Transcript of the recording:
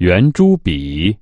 圆珠笔。